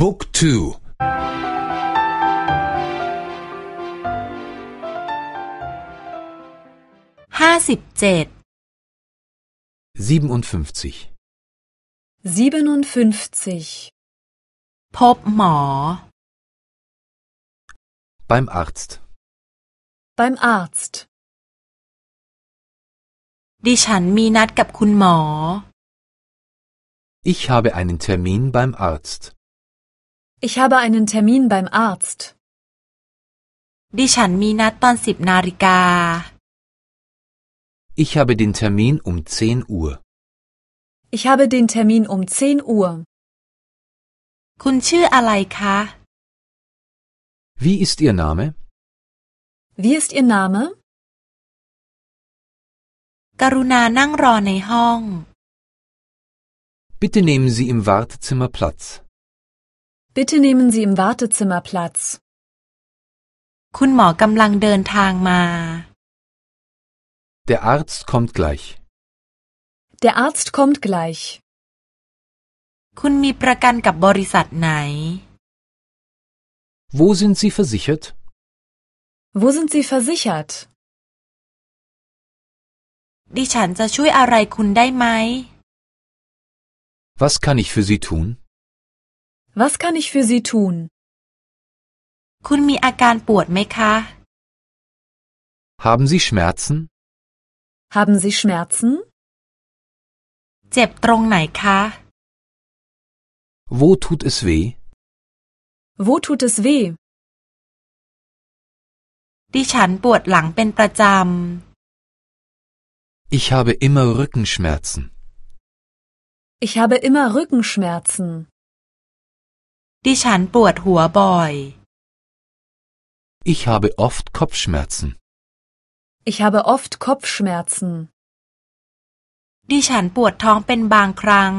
บุ๊กทู ห้าสิบเจ็ด 57 57. พบหมอ beim Arzt Beim Arzt. ดิฉันมีนัดกับคุณหมอ Ich habe einen Termin beim Arzt Ich habe einen Termin beim Arzt. ดิฉันมีนัดตอนสิบนาฬิกา Ich habe den Termin um 10 Uhr Ich habe den Termin um 10 Uhr. คุณชื่ออะไรคะ Wie ist Ihr Name? Wie ist Ihr Name? กรุณานั่งรอในห้อง Bitte nehmen Sie im Wartezimmer Platz. Bitte nehmen Sie im Wartezimmer Platz. คุณหมอกำลังเดินทางมา Der Arzt kommt gleich. Der Arzt kommt gleich. คุณมีประกันกับบริษัทไหน Wo sind Sie versichert? Wo sind Sie versichert? ดิฉันจะช่วยอะไรคุณได้ไหม Was kann ich für Sie tun? Was kann ich für Sie tun? คุณมีอาการปวดไหมคะ Haben Sie Schmerzen? Haben Sie Schmerzen? เจ็บตรงไหนคะ Wo tut es weh? Wo tut es weh? ดิฉันปวดหลังเป็นประจ Ich habe immer Rückenschmerzen. Ich habe immer Rückenschmerzen. ำ ดิฉันปวดหัวบ่อย Ich habe oft Kopfschmerzen. Ich habe oft Kopfschmerzen. ดิฉันปวดท้องเป็นบางครั้ง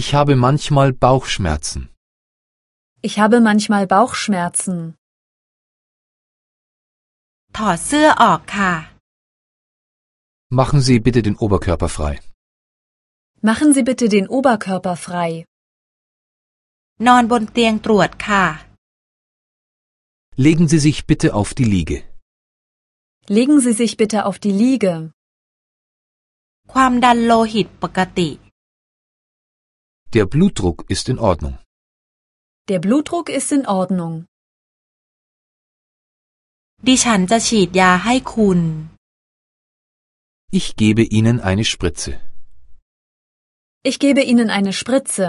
Ich habe manchmal Bauchschmerzen. Ich habe manchmal Bauchschmerzen. ถอดเสื้อออกค่ะ Machen Sie bitte den Oberkörper frei. Machen Sie bitte den Oberkörper frei. นอนบนเตียงตรวจค่ะ Legen Sie sich bitte auf die Liege. Legen Sie sich bitte auf die Liege. ความดันโลหิตปกติ Der Blutdruck ist in Ordnung. Der Blutdruck ist in Ordnung. ดิฉันจะฉีดยาให้คุณ Ich gebe Ihnen eine Spritze. Ich gebe Ihnen eine Spritze.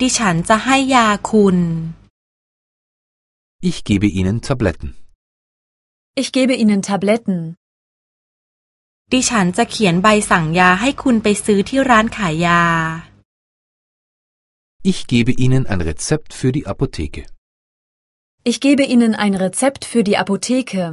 ดิฉันจะให้ยาคุณ Ich gebe Ihnen Tabletten. Ich gebe Ihnen Tabletten. ดิฉันจะเขียนใบสั่งยาให้คุณไปซื้อที่ร้านขายยา Ich gebe Ihnen ein Rezept für die Apotheke. Ich gebe Ihnen ein Rezept für die Apotheke.